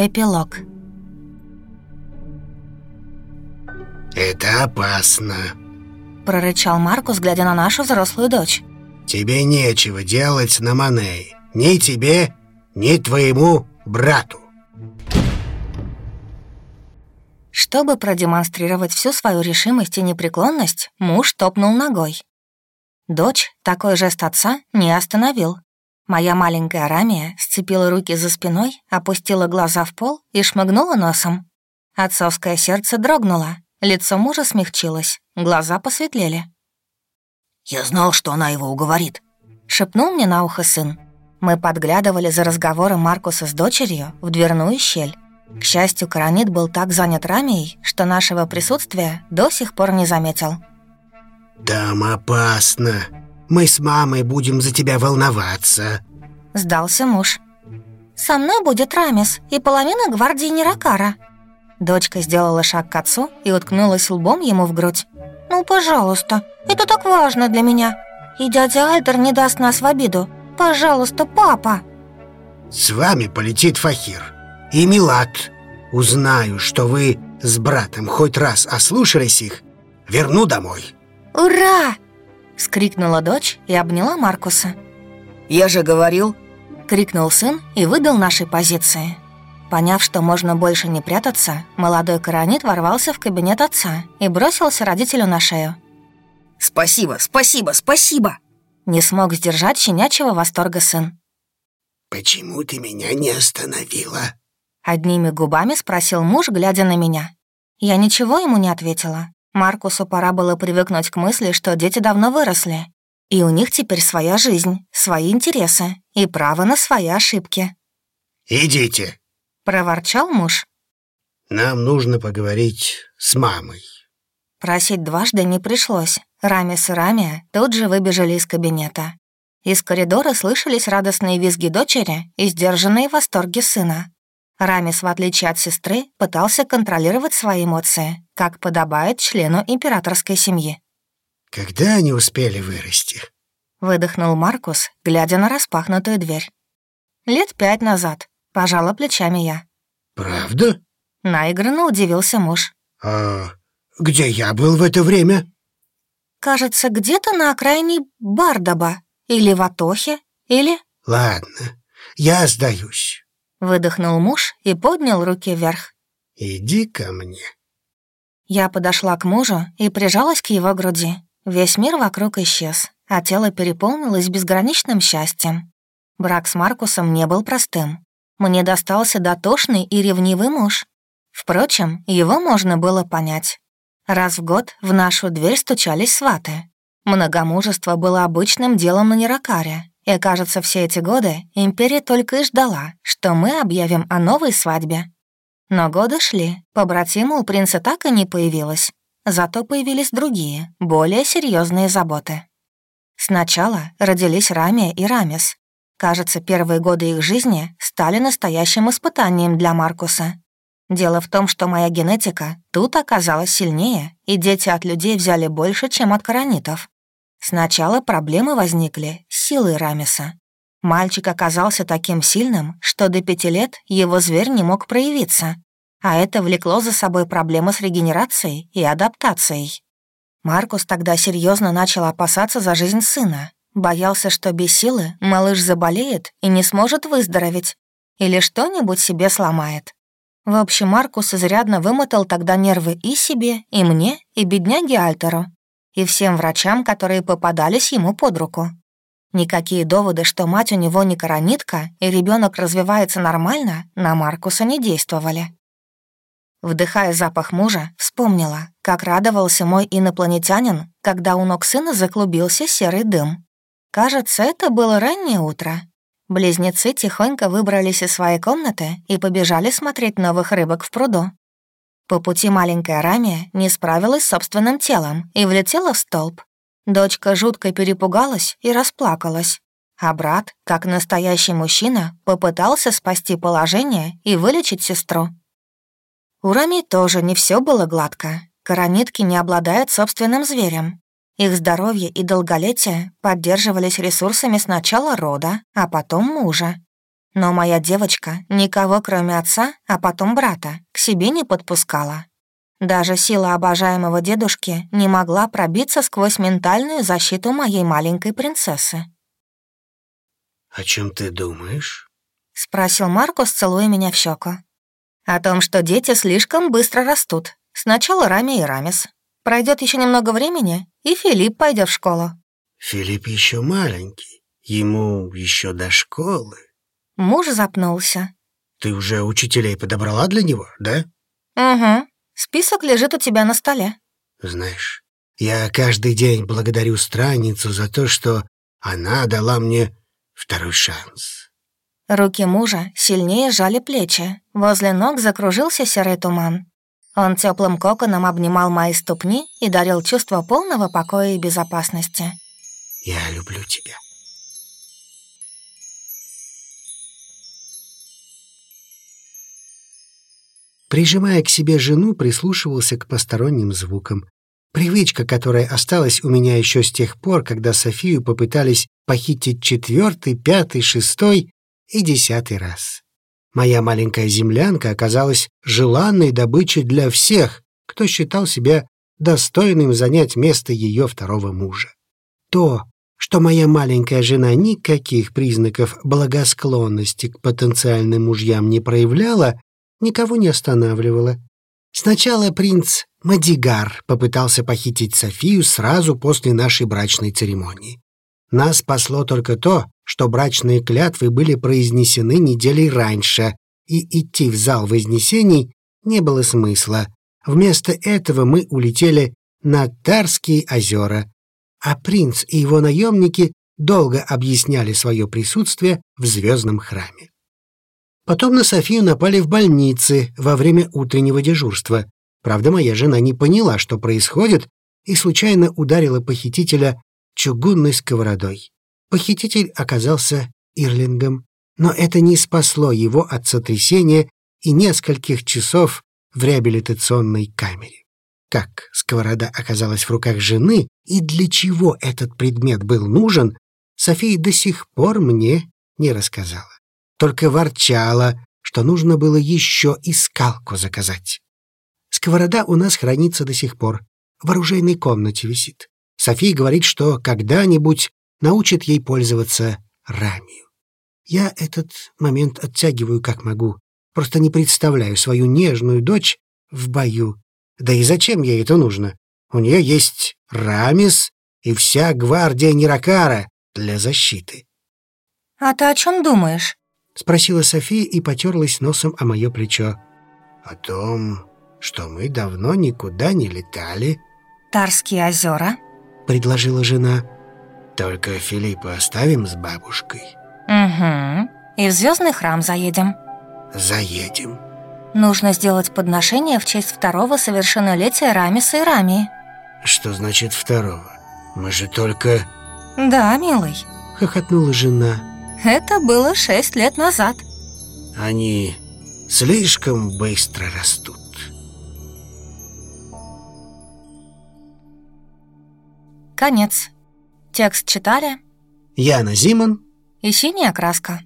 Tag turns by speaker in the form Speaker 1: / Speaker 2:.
Speaker 1: Эпилог
Speaker 2: «Это опасно», —
Speaker 1: прорычал Маркус, глядя на нашу взрослую дочь.
Speaker 2: «Тебе нечего делать на Маней. Ни тебе, ни твоему брату».
Speaker 1: Чтобы продемонстрировать всю свою решимость и непреклонность, муж топнул ногой. Дочь такой жест отца не остановил. Моя маленькая Рамия сцепила руки за спиной, опустила глаза в пол и шмыгнула носом. Отцовское сердце дрогнуло, лицо мужа смягчилось, глаза посветлели.
Speaker 3: «Я знал, что она его уговорит», —
Speaker 1: шепнул мне на ухо сын. Мы подглядывали за разговором Маркуса с дочерью в дверную щель. К счастью, Каранит был так занят Рамией, что нашего присутствия до сих пор не заметил.
Speaker 2: «Там опасно. Мы с мамой будем за тебя волноваться», —
Speaker 1: сдался муж. «Со мной будет Рамис и половина гвардии Неракара». Дочка сделала шаг к отцу и уткнулась лбом ему в грудь. «Ну, пожалуйста, это так важно для меня. И дядя Альтер не даст нас в обиду. Пожалуйста, папа!»
Speaker 2: «С вами полетит Фахир и Милат. Узнаю, что вы с братом хоть раз ослушались их, верну домой».
Speaker 1: «Ура!» — скрикнула дочь и обняла Маркуса.
Speaker 3: «Я же говорил!»
Speaker 1: — крикнул сын и выдал наши позиции. Поняв, что можно больше не прятаться, молодой коронит ворвался в кабинет отца и бросился родителю на шею.
Speaker 3: «Спасибо, спасибо, спасибо!»
Speaker 1: Не смог сдержать щенячьего восторга сын.
Speaker 2: «Почему ты меня не остановила?»
Speaker 1: Одними губами спросил муж, глядя на меня. Я ничего ему не ответила. Маркусу пора было привыкнуть к мысли, что дети давно выросли. И у них теперь своя жизнь, свои интересы и право на свои ошибки.
Speaker 2: «Идите», —
Speaker 1: проворчал муж.
Speaker 2: «Нам нужно поговорить с мамой».
Speaker 1: Просить дважды не пришлось. Рамис и Рамия тут же выбежали из кабинета. Из коридора слышались радостные визги дочери и сдержанные восторги сына. Рамис, в отличие от сестры, пытался контролировать свои эмоции, как подобает члену императорской семьи.
Speaker 2: «Когда они успели вырасти?»
Speaker 1: — выдохнул Маркус, глядя на распахнутую дверь. «Лет пять назад», — пожала плечами я.
Speaker 2: «Правда?»
Speaker 1: — наигранно удивился муж.
Speaker 2: «А где я был в это время?»
Speaker 1: «Кажется, где-то на окраине Бардаба, или в Атохе, или...»
Speaker 2: «Ладно, я сдаюсь».
Speaker 1: Выдохнул муж и поднял руки вверх.
Speaker 2: «Иди ко мне».
Speaker 1: Я подошла к мужу и прижалась к его груди. Весь мир вокруг исчез, а тело переполнилось безграничным счастьем. Брак с Маркусом не был простым. Мне достался дотошный и ревнивый муж. Впрочем, его можно было понять. Раз в год в нашу дверь стучались сваты. Многомужество было обычным делом на Неракаре, и, кажется, все эти годы империя только и ждала, что мы объявим о новой свадьбе. Но годы шли, побратима у принца так и не появилось. Зато появились другие, более серьезные заботы. Сначала родились Рамия и Рамис. Кажется, первые годы их жизни стали настоящим испытанием для Маркуса. Дело в том, что моя генетика тут оказалась сильнее, и дети от людей взяли больше, чем от коронитов. Сначала проблемы возникли с силой Рамиса. Мальчик оказался таким сильным, что до пяти лет его зверь не мог проявиться, а это влекло за собой проблемы с регенерацией и адаптацией. Маркус тогда серьезно начал опасаться за жизнь сына, боялся, что без силы малыш заболеет и не сможет выздороветь или что-нибудь себе сломает. В общем, Маркус изрядно вымотал тогда нервы и себе, и мне, и бедняге Альтеру, и всем врачам, которые попадались ему под руку. Никакие доводы, что мать у него не коронитка и ребенок развивается нормально, на Маркуса не действовали. Вдыхая запах мужа, вспомнила, как радовался мой инопланетянин, когда у ног сына заклубился серый дым. Кажется, это было раннее утро. Близнецы тихонько выбрались из своей комнаты и побежали смотреть новых рыбок в пруду. По пути маленькая Рамия не справилась с собственным телом и влетела в столб. Дочка жутко перепугалась и расплакалась. А брат, как настоящий мужчина, попытался спасти положение и вылечить сестру. У Рами тоже не все было гладко. Коронитки не обладают собственным зверем. Их здоровье и долголетие поддерживались ресурсами сначала рода, а потом мужа. Но моя девочка никого, кроме отца, а потом брата, к себе не подпускала. Даже сила обожаемого дедушки не могла пробиться сквозь ментальную защиту моей маленькой принцессы.
Speaker 2: «О чем ты думаешь?»
Speaker 1: — спросил Маркус, целуя меня в щеку. «О том, что дети слишком быстро растут. Сначала Рами и Рамис. Пройдет еще немного времени, и Филипп пойдет в школу».
Speaker 2: «Филипп еще маленький. Ему еще до школы».
Speaker 1: Муж запнулся.
Speaker 2: «Ты уже учителей подобрала для него, да?»
Speaker 1: «Угу. Список лежит у тебя на столе».
Speaker 2: «Знаешь, я каждый день благодарю странницу за то, что она дала мне второй шанс».
Speaker 1: Руки мужа сильнее сжали плечи. Возле ног закружился серый туман. Он теплым коконом обнимал мои ступни и дарил чувство полного покоя и безопасности.
Speaker 2: «Я люблю тебя». Прижимая к себе жену, прислушивался к посторонним звукам. Привычка, которая осталась у меня еще с тех пор, когда Софию попытались похитить четвертый, пятый, шестой и десятый раз. Моя маленькая землянка оказалась желанной добычей для всех, кто считал себя достойным занять место ее второго мужа. То, что моя маленькая жена никаких признаков благосклонности к потенциальным мужьям не проявляла, никого не останавливало. Сначала принц Мадигар попытался похитить Софию сразу после нашей брачной церемонии. Нас спасло только то, что брачные клятвы были произнесены неделей раньше, и идти в зал вознесений не было смысла. Вместо этого мы улетели на Тарские озера, а принц и его наемники долго объясняли свое присутствие в звездном храме. Потом на Софию напали в больнице во время утреннего дежурства. Правда, моя жена не поняла, что происходит, и случайно ударила похитителя чугунной сковородой. Похититель оказался Ирлингом, но это не спасло его от сотрясения и нескольких часов в реабилитационной камере. Как сковорода оказалась в руках жены и для чего этот предмет был нужен, София до сих пор мне не рассказала только ворчала, что нужно было еще и скалку заказать. Сковорода у нас хранится до сих пор, в оружейной комнате висит. София говорит, что когда-нибудь научит ей пользоваться рамию. Я этот момент оттягиваю как могу, просто не представляю свою нежную дочь в бою. Да и зачем ей это нужно? У нее есть Рамис и вся гвардия Ниракара для защиты.
Speaker 1: «А ты о чем думаешь?»
Speaker 2: — спросила София и потерлась носом о мое плечо. «О том, что мы давно никуда не летали».
Speaker 1: «Тарские озера?»
Speaker 2: — предложила жена. «Только Филиппа оставим с бабушкой».
Speaker 1: «Угу. И в звездный храм заедем».
Speaker 2: «Заедем».
Speaker 1: «Нужно сделать подношение в честь второго совершеннолетия Рамиса и Рами».
Speaker 2: «Что значит второго? Мы же только...»
Speaker 1: «Да, милый», —
Speaker 2: хохотнула жена.
Speaker 1: Это было шесть лет назад.
Speaker 2: Они слишком быстро растут.
Speaker 1: Конец. Текст читали
Speaker 2: Яна Зиман
Speaker 1: и синяя краска.